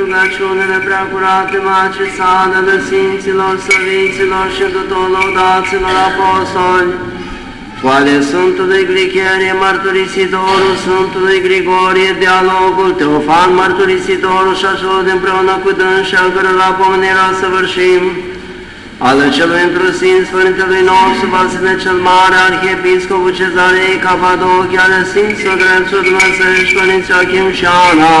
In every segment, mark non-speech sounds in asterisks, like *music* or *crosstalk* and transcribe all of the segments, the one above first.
rugăciunile preacurate macisanele Sfinților, Săviților și tuturor laudaților apostoli, cu ale Sfântului Glicherie, Mărturisitorul, Sfântului Grigorie, Dialogul, Teofan, Mărturisitorul și așa de împreună cu dânsa, care la pomenirea săvârșim, ale celui întrusin Sfântelui nostru, Vasile cel Mare, Arhiepiscopul Cezarei, Capadochia, ale Sfinților Dreptul Dumnezeiești, Părinții Achim și Ana,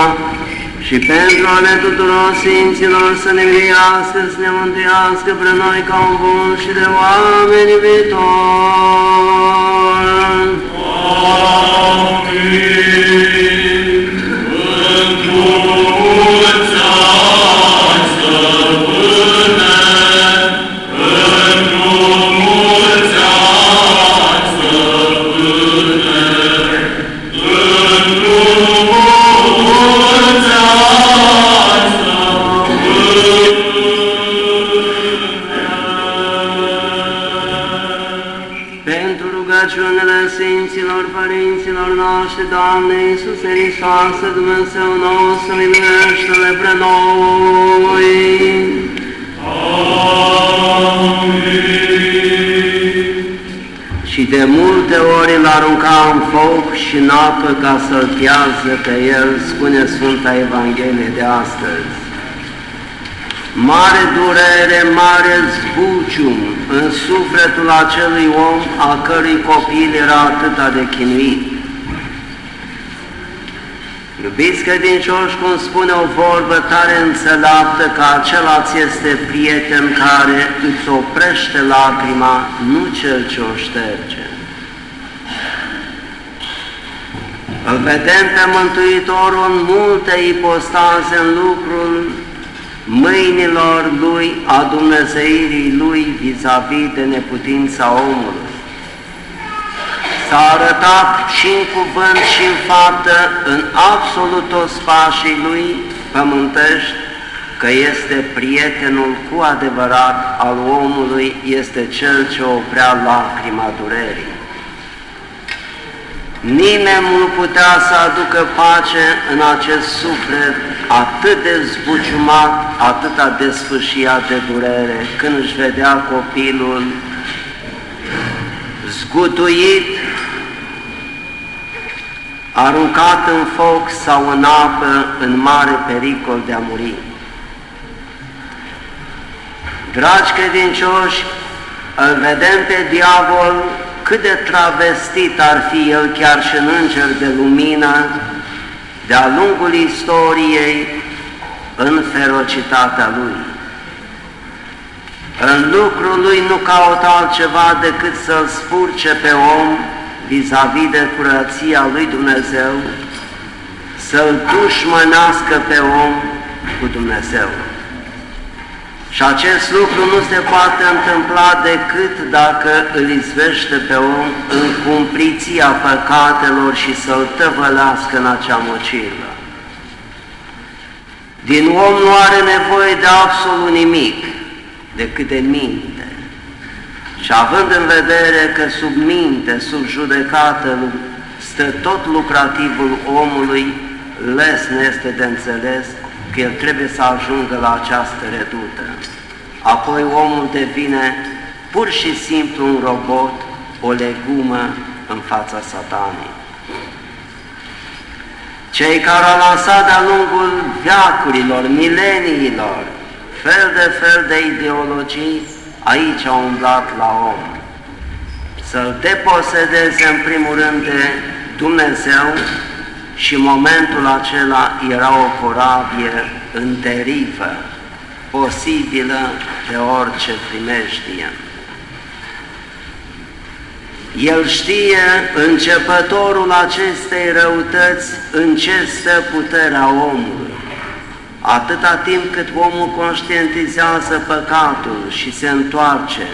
și pentru ale tuturor Sfinților să ne mirească, să ne mântuiască pre noi ca un bun și de oameni viitori. Amin. Într-o Iisuse Hristoase, Dumnezeu nostru, miluiește-le pre noi! Și de multe ori îl arunca în foc și în apă ca să-l piază pe el, spune Sfânta Evanghelie de astăzi. Mare durere, mare zbucium în sufletul acelui om a cărui copil era atâta de chinuit. Iubiți credincioși, cum spune o vorbă tare înțeleaptă, că acela ți este prieten care îți oprește lacrima, nu cel ce o șterge. Îl vedem pe Mântuitorul în multe ipostaze în lucrul mâinilor Lui, a Dumnezeirii Lui vis-a-vis -vis de neputința omului. S-a arătat și în cuvânt și în faptă, în absolut toți pașii Lui pământești, că este prietenul cu adevărat al omului, este Cel ce oprea lacrima durerii. Nimeni nu putea să aducă pace în acest suflet atât de zbuciumat, atât de sfâșiat de durere, când își vedea copilul zgutuit, aruncat în foc sau în apă, în mare pericol de a muri. Dragi credincioși, îl vedem pe diavol cât de travestit ar fi el chiar și în înger de lumină, de-a lungul istoriei, în ferocitatea lui. În lucrul lui nu caută altceva decât să-l spurce pe om vis-a-vis -vis de curăția lui Dumnezeu, să-l dușmănească pe om cu Dumnezeu. Și acest lucru nu se poate întâmpla decât dacă îl izvește pe om în cumpliția păcatelor și să-l tăvălească în acea mocilă. Din om nu are nevoie de absolut nimic, decât de minte. Și având în vedere că sub minte, sub judecată, stă tot lucrativul omului, lesne este de înțeles că el trebuie să ajungă la această redută. Apoi omul devine pur și simplu un robot, o legumă în fața satanei. Cei care au lansat de-a lungul veacurilor, mileniilor, fel de fel de ideologii, aici au umblat la om. Să-l deposedeze în primul rând de Dumnezeu și în momentul acela era o corabie în derivă, posibilă de orice primejdie. El știe, începătorul acestei răutăți, în ce stă puterea omului. Atâta timp cât omul conștientizează păcatul și se întoarce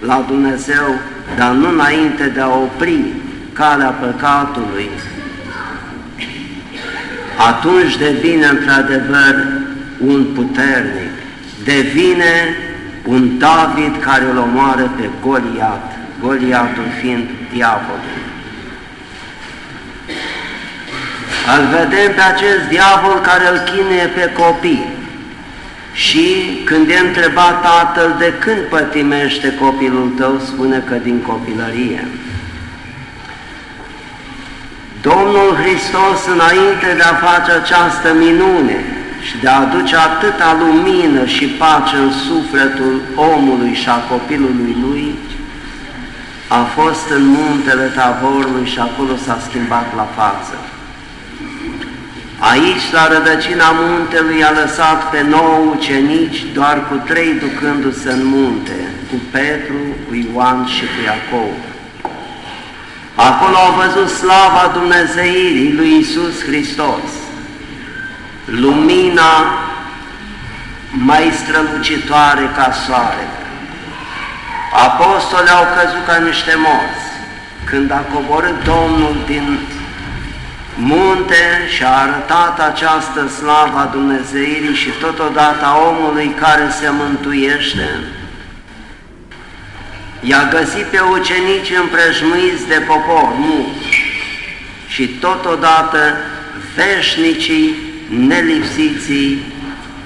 la Dumnezeu, dar nu înainte de a opri calea păcatului, atunci devine într-adevăr un puternic, devine un David care îl omoară pe Goliat, Goliatul fiind diavolul. Îl vedem pe acest diavol care îl chinuie pe copii. Și când e întrebat tatăl de când pătimește copilul tău, spune că din copilărie. Domnul Hristos, înainte de a face această minune și de a aduce atâta lumină și pace în sufletul omului și a copilului lui, a fost în muntele Tavorului și acolo s-a schimbat la față. Aici, la rădăcina muntelui, a lăsat pe nouă ucenici, doar cu trei ducându-se în munte, cu Petru, cu Ioan și cu Iacov. Acolo au văzut slava Dumnezeirii lui Isus Hristos, lumina mai strălucitoare ca soarele. Apostolii au căzut ca niște morți. Când a coborât Domnul din munte și a arătat această slavă a Dumnezeirii și totodată a omului care se mântuiește, i-a găsit pe ucenici împrejmuiți de popor mulți și totodată veșnicii, nelipsiții,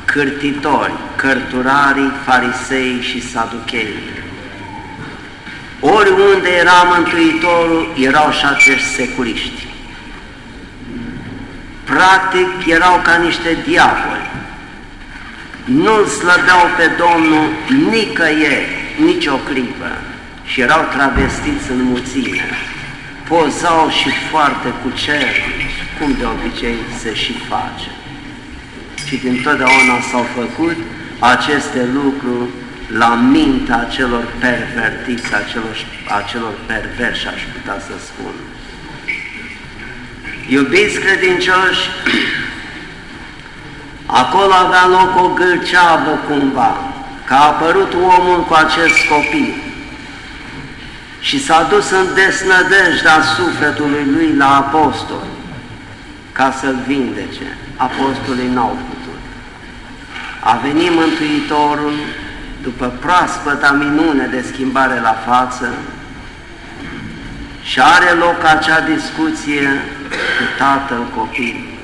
cârtitori, cărturarii, farisei și saduchei. Oriunde era Mântuitorul, erau și acești seculiști. Practic, erau ca niște diavoli. Nu-L slăbeau pe Domnul nicăieri, nici o clipă și erau travestiți în mulțime. Pozau și foarte cu cer, cum de obicei se și face. Și din totdeauna s-au făcut aceste lucruri la mintea celor pervertiți, acelor, acelor perverși, aș putea să spun. Iubiți credincioși, acolo avea loc o gâlceavă cumva, că a apărut omul cu acest copil și s-a dus în desnădejdea sufletului lui la apostol ca să-l vindece. Apostolii n-au putut. A venit Mântuitorul după proaspăta minune de schimbare la față și are loc acea discuție cu tatăl copilului.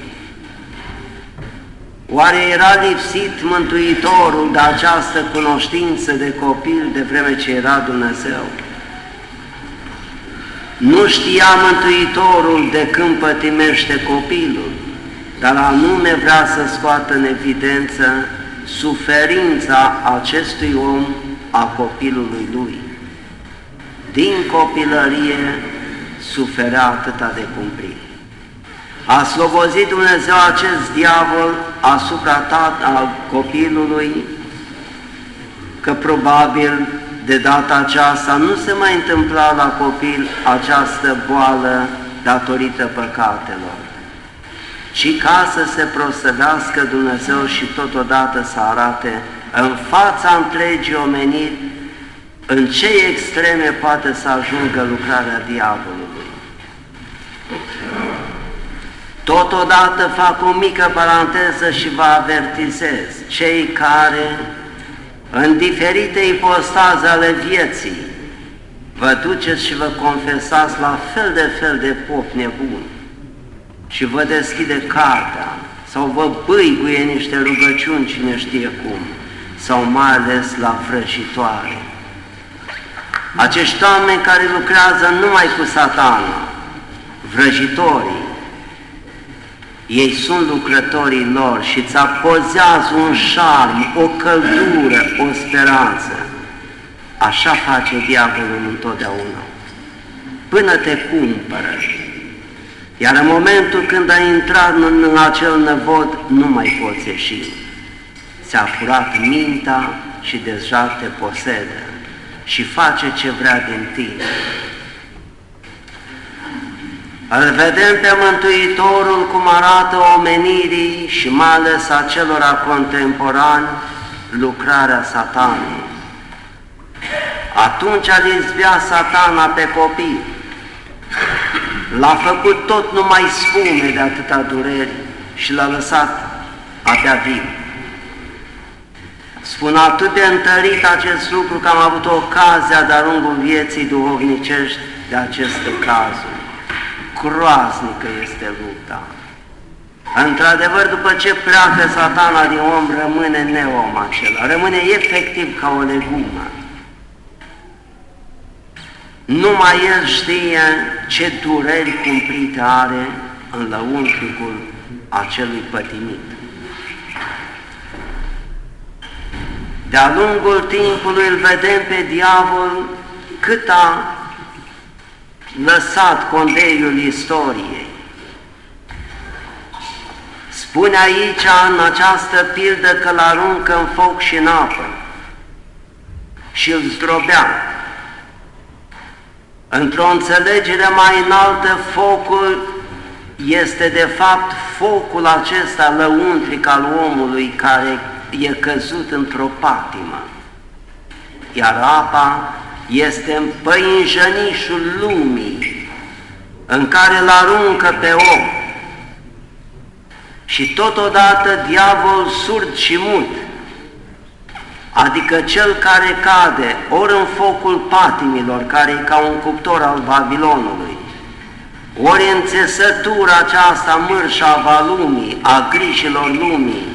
Oare era lipsit Mântuitorul de această cunoștință de copil de vreme ce era Dumnezeu? Nu știa Mântuitorul de când pătimește copilul, dar anume vrea să scoată în evidență suferința acestui om a copilului lui. Din copilărie suferea atâta de cumplit. A slobozit Dumnezeu acest diavol asupra tat, al copilului, că probabil de data aceasta nu se mai întâmpla la copil această boală datorită păcatelor, ci ca să se prosăvească Dumnezeu și totodată să arate în fața întregii omeniri în ce extreme poate să ajungă lucrarea diavolului. Totodată fac o mică paranteză și vă avertizez, cei care în diferite ipostaze ale vieții vă duceți și vă confesați la fel de fel de pop nebun și vă deschide cartea sau vă băiguie niște rugăciuni cine știe cum, sau mai ales la vrăjitoare. Acești oameni care lucrează numai cu satana, vrăjitorii, ei sunt lucrătorii lor și îți apozează un șarm, o căldură, o speranță. Așa face diavolul întotdeauna, până te cumpără. Iar în momentul când ai intrat în, în acel năvod, nu mai poți ieși. Ți-a furat mintea și deja te posedă și face ce vrea din tine. Îl vedem pe Mântuitorul cum arată omenirii și mai ales acelora contemporani lucrarea satanei. Atunci a izbea satana pe copii, l-a făcut tot numai spume de atâta dureri și l-a lăsat abia viu. Spun atât de întărit acest lucru că am avut ocazia de-a lungul vieții duhovnicești de aceste cazuri groaznică este lupta. Într-adevăr, după ce pleacă satana din om, rămâne neom acela, rămâne efectiv ca o legumă. Numai el știe ce dureri cumplite are în lăuntricul acelui pătimit. De-a lungul timpului îl vedem pe diavol cât a lăsat condeiul istoriei. Spune aici, în această pildă, că l aruncă în foc și în apă și îl zdrobea. Într-o înțelegere mai înaltă, focul este de fapt focul acesta lăuntric al omului care e căzut într-o patimă, iar apa este în păinjănișul lumii în care îl aruncă pe om. Și totodată diavol surd și mut, adică cel care cade ori în focul patimilor, care e ca un cuptor al Babilonului, ori în țesătura aceasta mărșa a lumii, a grijilor lumii,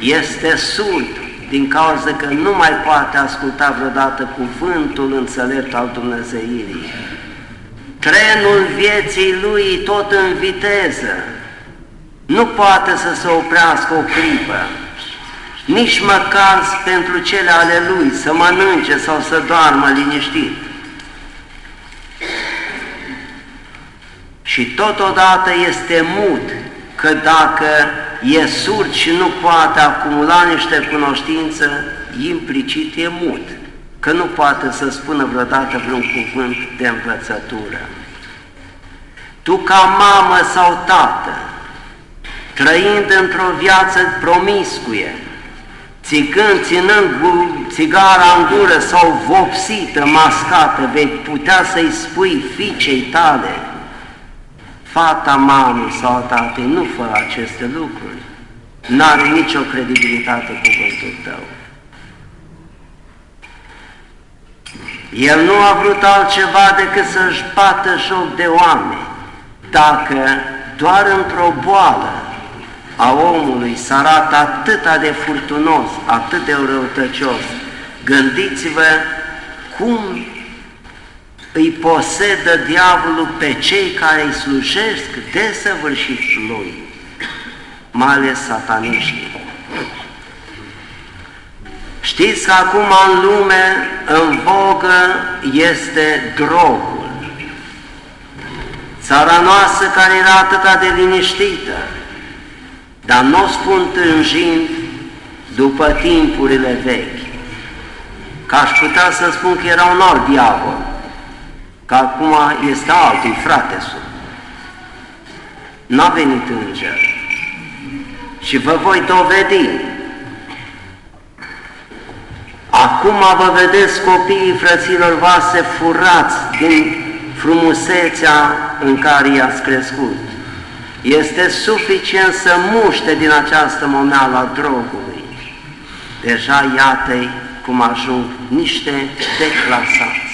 este surd din cauza că nu mai poate asculta vreodată cuvântul înțelept al Dumnezeirii. Trenul vieții lui tot în viteză, nu poate să se oprească o clipă, nici măcar pentru cele ale lui, să mănânce sau să doarmă liniștit. Și totodată este mut că dacă e surd și nu poate acumula niște cunoștință, implicit e mut, că nu poate să spună vreodată vreun cuvânt de învățătură. Tu ca mamă sau tată, trăind într-o viață promiscuie, țigând, ținând țigara în gură sau vopsită, mascată, vei putea să-i spui fiicei tale, fata mamei sau tatei, nu fă aceste lucruri. N-are nicio credibilitate cuvântul tău. El nu a vrut altceva decât să-și bată joc de oameni. Dacă doar într-o boală a omului s arată atât de furtunos, atât de răutăcios, gândiți-vă cum îi posedă diavolul pe cei care îi slujesc desăvârșit lui, mai ales sataniștii. Știți că acum în lume, în vogă, este drogul. Țara noastră care era atât de liniștită, dar nu o spun tânjind după timpurile vechi, că aș putea să spun că era un alt diavol, că acum este altul, frate sub. N-a venit înger. Și vă voi dovedi. Acum vă vedeți copiii frăților voastre furați din frumusețea în care i-ați crescut. Este suficient să muște din această momeală a drogului. Deja iată cum ajung niște declasați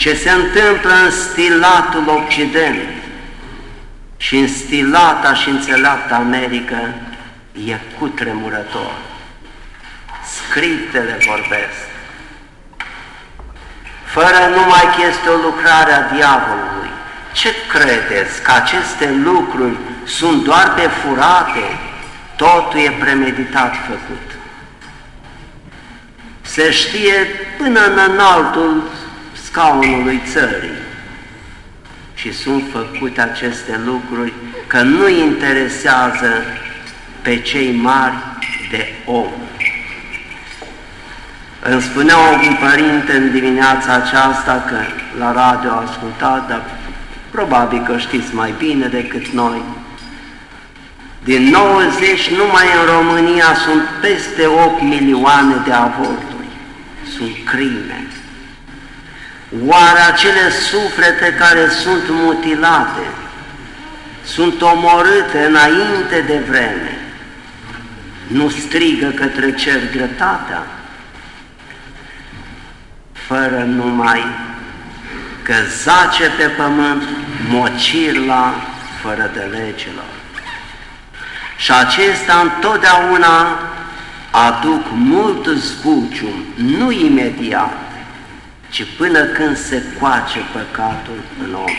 ce se întâmplă în stilatul Occident și în stilata și înțeleapta America e cutremurător. Scriptele vorbesc. Fără numai că este o lucrare a diavolului. Ce credeți? Că aceste lucruri sunt doar pe furate? Totul e premeditat făcut. Se știe până în înaltul scaunului țării. Și sunt făcute aceste lucruri că nu interesează pe cei mari de om. Îmi spunea un părinte în dimineața aceasta că la radio a ascultat, dar probabil că știți mai bine decât noi. Din 90 numai în România sunt peste 8 milioane de avorturi. Sunt crime. Oare acele suflete care sunt mutilate, sunt omorâte înainte de vreme, nu strigă către cer grătatea, fără numai că zace pe pământ mocirla fără de legilor. Și acesta întotdeauna aduc mult zbucium, nu imediat, ci până când se coace păcatul în om.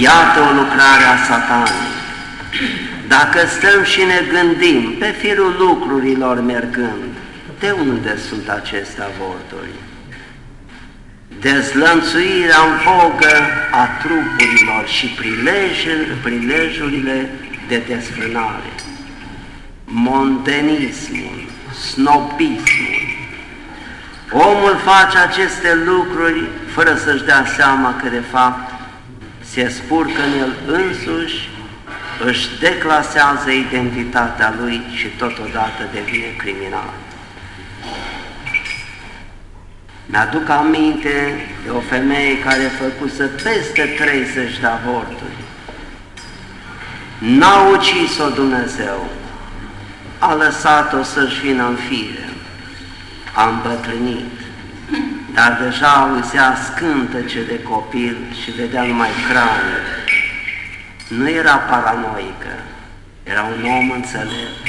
Iată o lucrare a satanei. Dacă stăm și ne gândim pe firul lucrurilor mergând, de unde sunt aceste avorturi? Dezlănțuirea în vogă a trupurilor și prilejurile de desfrânare, montenismul, snobismul. Omul face aceste lucruri fără să-și dea seama că de fapt se spurcă în el însuși, își declasează identitatea lui și totodată devine criminal. Mi-aduc aminte de o femeie care făcuse peste 30 de avorturi. N-a ucis-o Dumnezeu, a lăsat-o să-și vină în fire, a îmbătrânit, dar deja auzea scântece de copil și vedea numai crane. Nu era paranoică, era un om înțelept,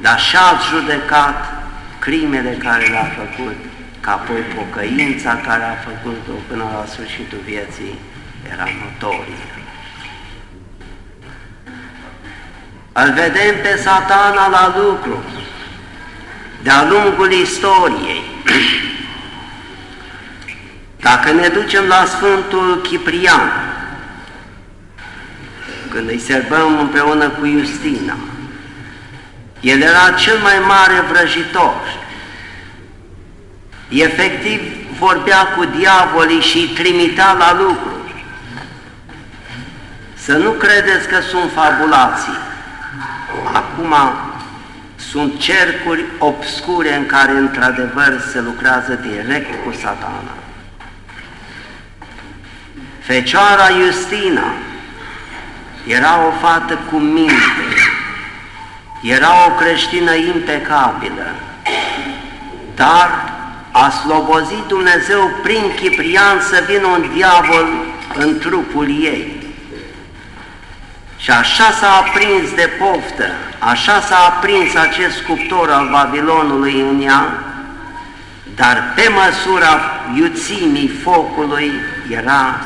dar și-a judecat crimele care le-a făcut, că apoi pocăința care a făcut-o până la sfârșitul vieții era notorie. Îl vedem pe satana la lucru, de-a lungul istoriei. Dacă ne ducem la Sfântul Ciprian, când îi serbăm împreună cu Justina, el era cel mai mare vrăjitor. Efectiv vorbea cu diavolii și îi trimitea la lucruri. Să nu credeți că sunt fabulații. Acum sunt cercuri obscure în care într-adevăr se lucrează direct cu satana. Fecioara Justina era o fată cu minte, era o creștină impecabilă, dar a slobozit Dumnezeu prin Ciprian să vină un diavol în trupul ei. Și așa s-a aprins de poftă, așa s-a aprins acest cuptor al Babilonului în ea, dar pe măsura iuțimii focului era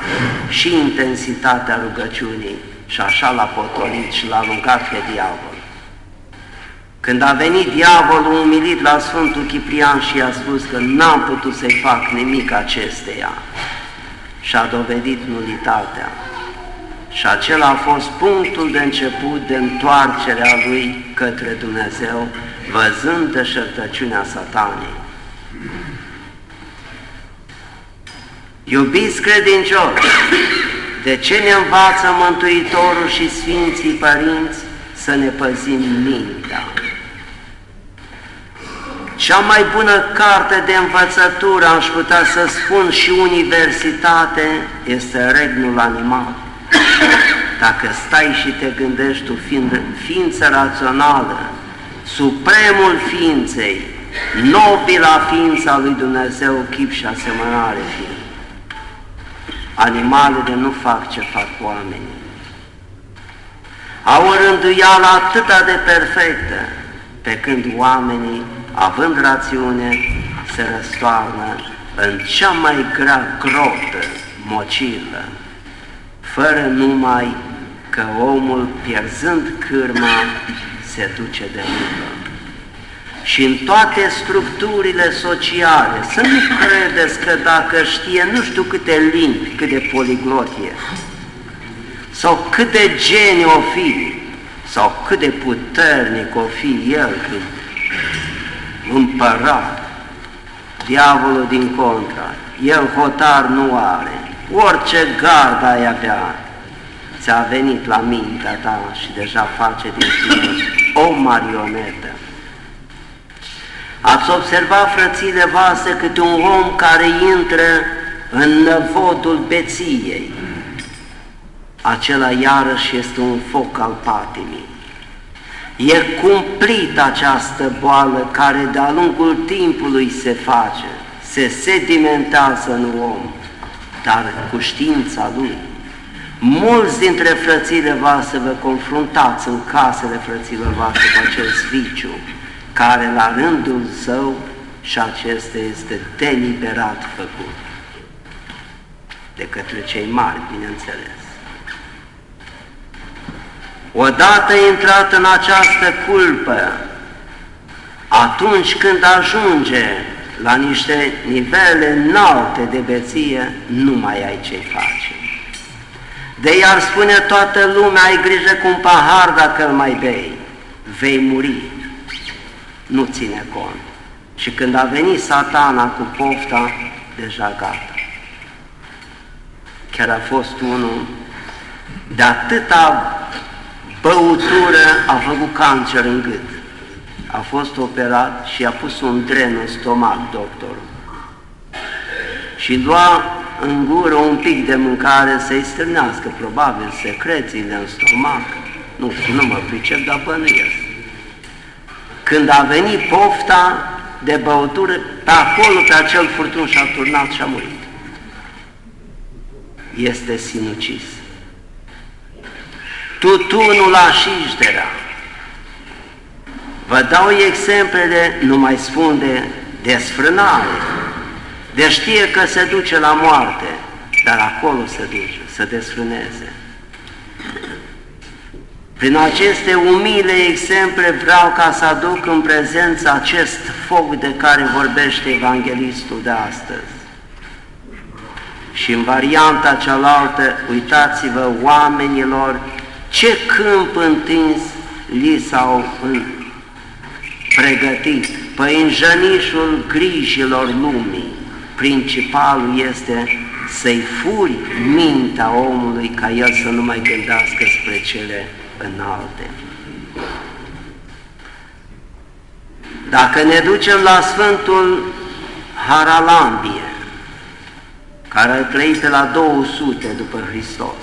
și intensitatea rugăciunii și așa l-a potolit și l-a aruncat pe diavol. Când a venit diavolul umilit la Sfântul Ciprian și i-a spus că n-am putut să-i fac nimic acesteia și a dovedit nulitatea. Și acela a fost punctul de început de întoarcerea lui către Dumnezeu, văzând deșertăciunea satanei. Iubiți credincioși, de ce ne învață Mântuitorul și Sfinții Părinți să ne păzim mintea? Cea mai bună carte de învățătură, aș putea să spun și universitate, este regnul animal. Dacă stai și te gândești tu, fiind ființă rațională, supremul ființei, nobila ființa lui Dumnezeu, chip și asemănare fiind. Animalele nu fac ce fac oamenii. Au o rânduială atât de perfectă, pe când oamenii, având rațiune, se răstoarnă în cea mai grea grotă, mocilă, fără numai că omul, pierzând cârma, se duce de lupă. Și în toate structurile sociale, să nu credeți că dacă știe nu știu câte limbi, cât de poliglot e, sau cât de geni o fi, sau cât de puternic o fi el, împărat, diavolul din contra, el hotar nu are, orice gard ai avea, ți-a venit la mintea ta și deja face din tine o marionetă. Ați observat, frățile voastre, câte un om care intră în năvodul beției. Acela iarăși este un foc al patimii. E cumplit această boală care de-a lungul timpului se face, se sedimentează în om dar cu știința lui. Mulți dintre frățile voastre vă confruntați în casele frăților voastre cu acest viciu, care la rândul său și acesta este deliberat făcut de către cei mari, bineînțeles. Odată intrat în această culpă, atunci când ajunge la niște nivele înalte de beție, nu mai ai ce face. De iar spune toată lumea, ai grijă cu un pahar dacă îl mai bei, vei muri. Nu ține cont. Și când a venit satana cu pofta, deja gata. Chiar a fost unul de atâta băutură a făcut cancer în gât. A fost operat și a pus un dren în stomac doctorul. Și lua în gură un pic de mâncare să-i strânească, probabil, secrețiile în stomac. Nu știu, nu mă pricep, dar bănuiesc. Când a venit pofta de băutură, pe acolo, pe acel furtun și-a turnat și a murit. Este sinucis. Tutunul la șișdera. Vă dau exemplele, nu mai spun de desfrânare, de știe că se duce la moarte, dar acolo se duce, să desfrâneze. Prin aceste umile exemple vreau ca să aduc în prezență acest foc de care vorbește Evanghelistul de astăzi. Și în varianta cealaltă, uitați-vă oamenilor ce câmp întins li s-au pregătit. Păi în jănișul grijilor lumii, principalul este să-i furi mintea omului ca el să nu mai gândească spre cele înalte. Dacă ne ducem la Sfântul Haralambie, care a trăit pe la 200 după Hristos,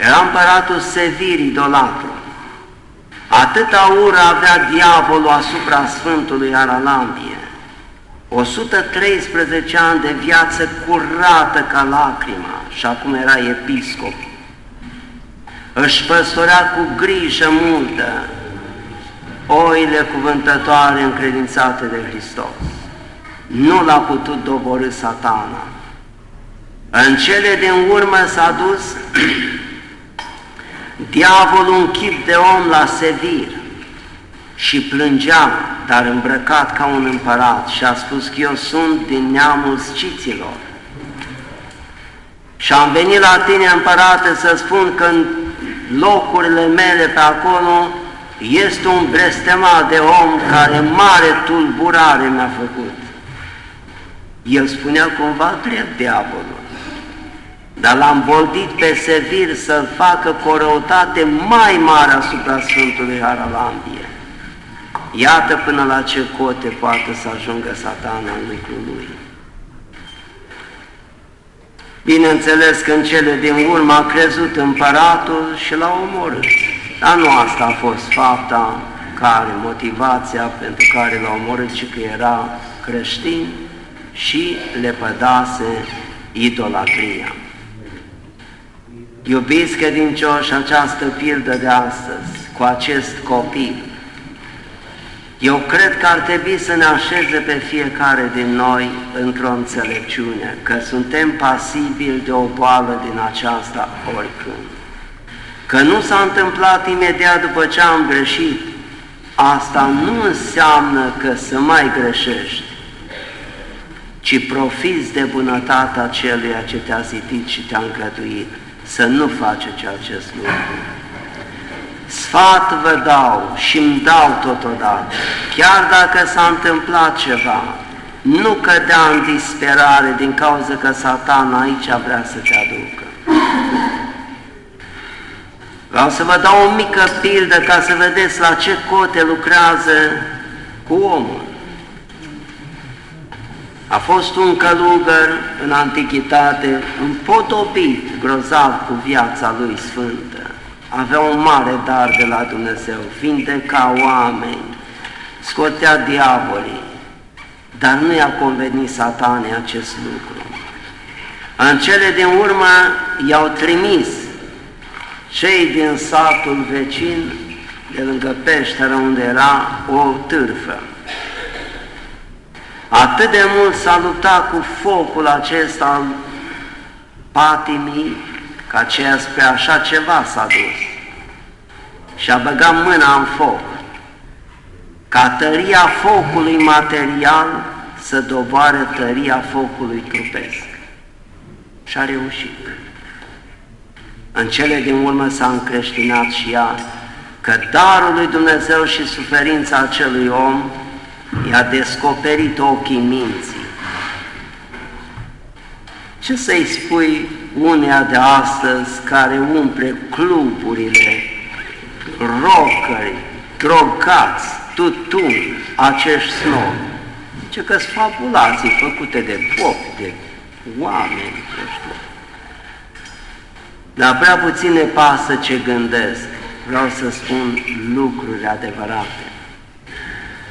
era împăratul Sevir idolatru. Atâta ură avea diavolul asupra Sfântului Haralambie, 113 ani de viață curată ca lacrima și acum era episcop. Își păstorea cu grijă multă oile cuvântătoare încredințate de Hristos. Nu l-a putut doborâ satana. În cele din urmă s-a dus *clears throat* diavolul un chip de om la Sevir și plângea, dar îmbrăcat ca un împărat și a spus că eu sunt din neamul sciților. Și am venit la tine, împărate, să spun că în locurile mele pe acolo este un blestemat de om care mare tulburare mi-a făcut. El spunea cumva drept diavolul, dar l-am voldit pe Sevir să facă corăutate mai mare asupra Sfântului Haralambie. Iată până la ce cote poate să ajungă satana în lucrul lui. Bineînțeles că în cele din urmă a crezut împăratul și l-a omorât. Dar nu asta a fost fapta care, motivația pentru care l-a omorât, ci că era creștin și le pădase idolatria. Iubiți credincioși, această pildă de astăzi, cu acest copil, eu cred că ar trebui să ne așeze pe fiecare din noi într-o înțelepciune, că suntem pasibili de o boală din aceasta oricând. Că nu s-a întâmplat imediat după ce am greșit, asta nu înseamnă că să mai greșești, ci profiți de bunătatea celuia ce te-a zidit și te-a încăduit, să nu faci acest lucru. Sfat vă dau și îmi dau totodată, chiar dacă s-a întâmplat ceva, nu cădea în disperare din cauza că satana aici vrea să te aducă. Vreau să vă dau o mică pildă ca să vedeți la ce cote lucrează cu omul. A fost un călugăr în antichitate împodobit grozav cu viața lui sfântă avea un mare dar de la Dumnezeu, vindeca oameni, scotea diavolii, dar nu i-a convenit satanei acest lucru. În cele din urmă i-au trimis cei din satul vecin, de lângă peșteră unde era o târfă. Atât de mult s-a luptat cu focul acesta al patimii, că aceea spre așa ceva s-a dus și a băgat mâna în foc, ca tăria focului material să doboare tăria focului trupesc. Și a reușit. În cele din urmă s-a încreștinat și ea că darul lui Dumnezeu și suferința acelui om i-a descoperit ochii minții. Ce să-i spui uneia de astăzi care umple cluburile, rocări, drogați, tutun, acești snobi? Ce că sunt fabulații făcute de pop, de oameni, nu știu. Dar prea puțin ne pasă ce gândesc. Vreau să spun lucruri adevărate.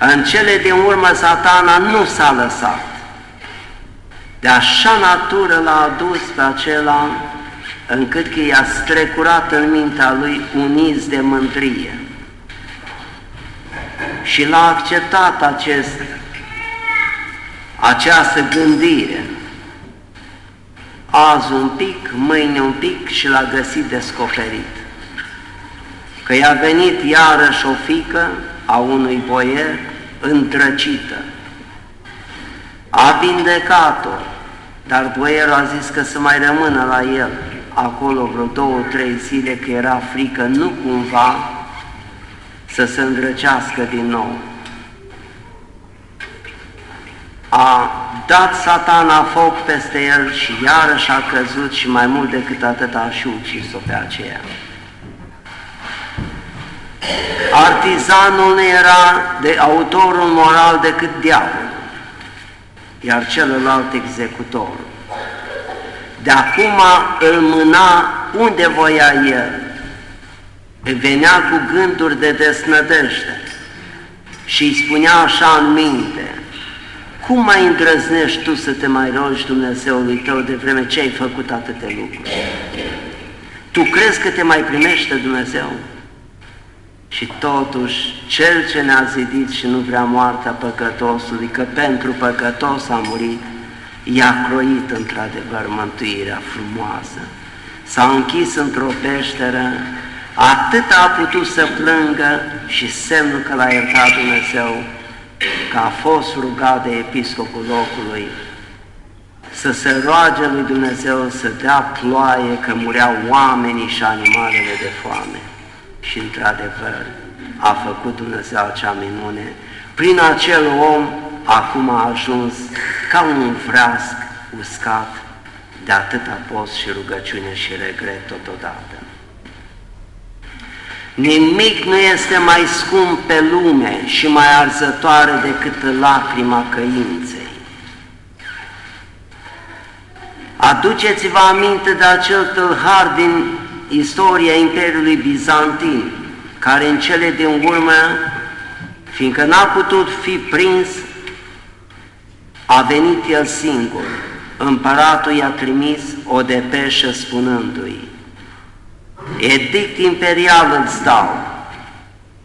În cele din urmă satana nu s-a lăsat. De așa natură l-a adus pe acela încât că i-a strecurat în mintea lui un iz de mândrie. Și l-a acceptat acest, această gândire. Azi un pic, mâine un pic și l-a găsit descoperit. Că i-a venit iarăși o fică a unui boier îndrăcită. A vindecat-o, dar boierul a zis că să mai rămână la el acolo vreo două, trei zile, că era frică, nu cumva să se îndrăcească din nou. A dat satana foc peste el și iarăși a căzut și mai mult decât atât a și ucis-o pe aceea. Artizanul nu era de autorul moral decât diavolul, iar celălalt executorul. De acum îl mâna unde voia el, venea cu gânduri de desnădejde și îi spunea așa în minte, cum mai îndrăznești tu să te mai rogi Dumnezeului tău de vreme ce ai făcut atâtea lucruri? Tu crezi că te mai primește Dumnezeu? Și totuși, Cel ce ne-a zidit și nu vrea moartea păcătosului, că pentru păcătos a murit, i-a croit într-adevăr mântuirea frumoasă. S-a închis într-o peșteră, atât a putut să plângă și semnul că l-a iertat Dumnezeu, că a fost rugat de episcopul locului să se roage lui Dumnezeu să dea ploaie că mureau oamenii și animalele de foame. Și într-adevăr a făcut Dumnezeu acea minune. Prin acel om acum a ajuns ca un vreasc uscat de atâta post și rugăciune și regret totodată. Nimic nu este mai scump pe lume și mai arzătoare decât lacrima căinței. Aduceți-vă aminte de acel tâlhar din istoria Imperiului Bizantin, care în cele din urmă, fiindcă n-a putut fi prins, a venit el singur. Împăratul i-a trimis o depeșă spunându-i, Edict imperial îți dau,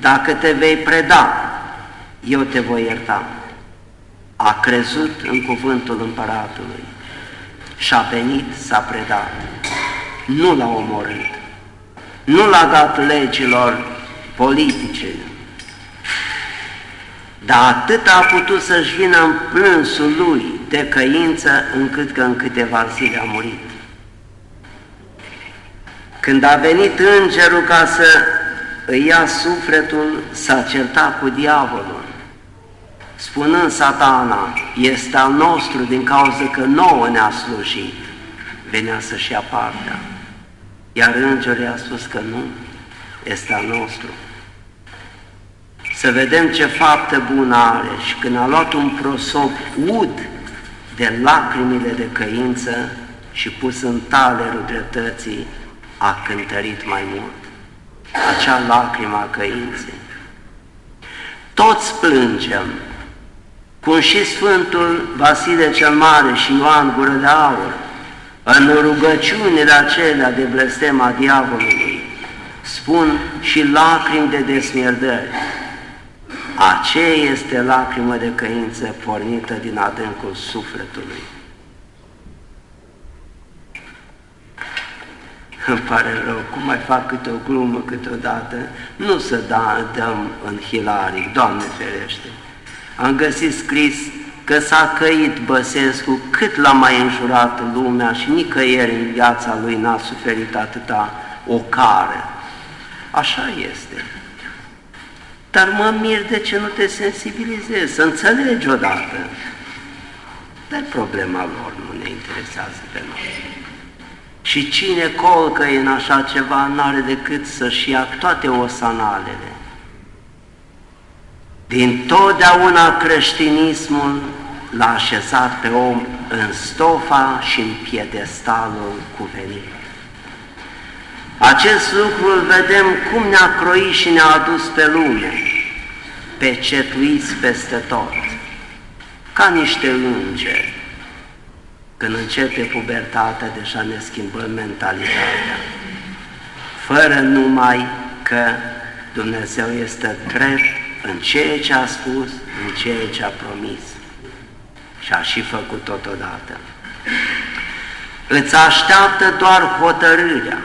dacă te vei preda, eu te voi ierta. A crezut în cuvântul împăratului și a venit, s-a predat. Nu l-a omorât, nu l-a dat legilor politice, dar atât a putut să-și vină în plânsul lui de căință încât că în câteva zile a murit. Când a venit îngerul ca să îi ia sufletul, s-a certat cu diavolul, spunând satana, este al nostru din cauza că nouă ne-a slujit, venea să-și ia partea. Iar îngerul i-a spus că nu, este al nostru. Să vedem ce faptă bună are și când a luat un prosop ud de lacrimile de căință și pus în talerul dreptății, a cântărit mai mult. Acea lacrimă a căinței. Toți plângem, cum și Sfântul Vasile cel Mare și Ioan Gură de Aur, în rugăciunile acelea de blestema diavolului, spun și lacrimi de desmierdări. Aceea este lacrimă de căință pornită din adâncul sufletului. Îmi pare rău, cum mai fac câte o glumă câteodată, nu să da, dăm în hilaric, Doamne ferește. Am găsit scris că s-a căit Băsescu cât l-a mai înjurat lumea și nicăieri în viața lui n-a suferit atâta o cară. Așa este. Dar mă mir de ce nu te sensibilizezi, să înțelegi odată. Dar problema lor nu ne interesează pe noi. Și cine colcă în așa ceva, n-are decât să-și ia toate osanalele. Din totdeauna creștinismul l-a așezat pe om în stofa și în piedestalul cuvenit. Acest lucru îl vedem cum ne-a croit și ne-a adus pe lume, pecetuiți peste tot, ca niște îngeri. Când începe pubertatea, deja ne schimbăm mentalitatea, fără numai că Dumnezeu este drept în ceea ce a spus, în ceea ce a promis și a și făcut totodată. Îți așteaptă doar hotărârea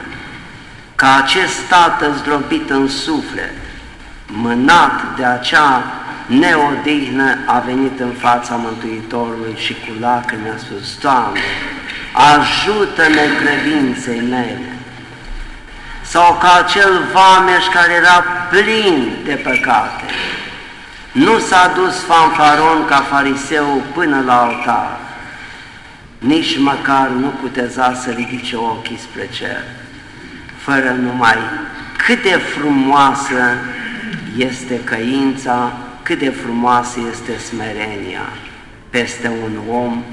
ca acest tată zdrobit în suflet, mânat de acea neodihnă, a venit în fața Mântuitorului și cu lacrimi a spus, Doamne, ajută-ne credinței mele. Sau ca acel vameș care era plin de păcate, nu s-a dus fanfaron ca fariseu până la altar, nici măcar nu puteza să ridice ochii spre cer, fără numai cât de frumoasă este căința, cât de frumoasă este smerenia peste un om,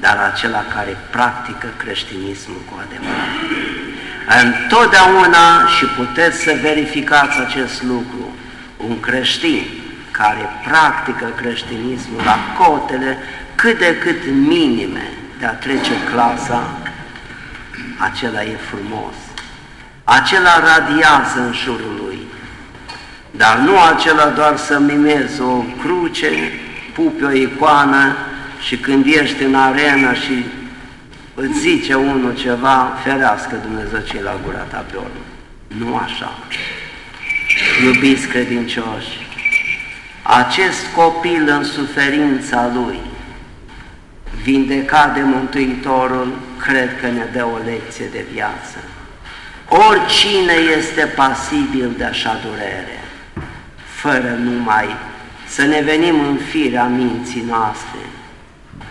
dar acela care practică creștinismul cu adevărat. Întotdeauna, și puteți să verificați acest lucru, un creștin care practică creștinismul la cotele cât de cât minime de a trece clasa, acela e frumos. Acela radiază în jurul lui, dar nu acela doar să mimezi o cruce, pupi o icoană și când ești în arenă și îți zice unul ceva, ferească Dumnezeu ce la gura ta pe urmă. Nu așa. Iubiți credincioși, acest copil în suferința lui, vindecat de Mântuitorul, cred că ne dă o lecție de viață. Oricine este pasibil de așa durere, fără numai să ne venim în firea minții noastre,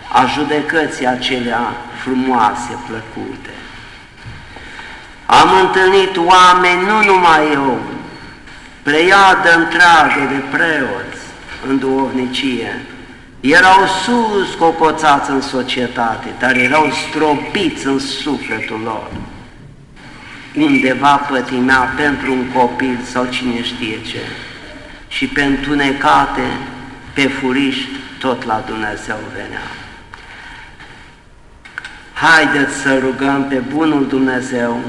a judecății acelea frumoase, plăcute. Am întâlnit oameni, nu numai eu, pleiadă întreagă de preoți, în duovnicie, erau sus cocoțați în societate, dar erau stropiți în sufletul lor. Undeva pătimea pentru un copil sau cine știe ce. Și pe întunecate, pe furiș, tot la Dumnezeu venea. Haideți să rugăm pe Bunul Dumnezeu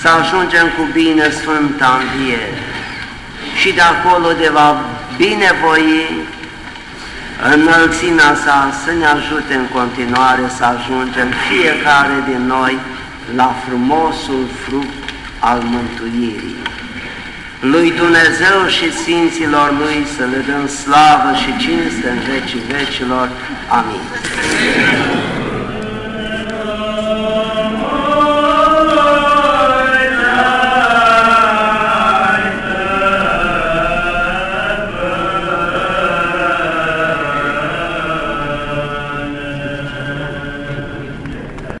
să ajungem cu bine Sfânta Înviere și de acolo de va binevoi înălțimea sa să ne ajute în continuare să ajungem fiecare din noi la frumosul fruct al mântuirii. Lui Dumnezeu și Sfinților Lui să le dăm slavă și cinste în vecii vecilor. Amin.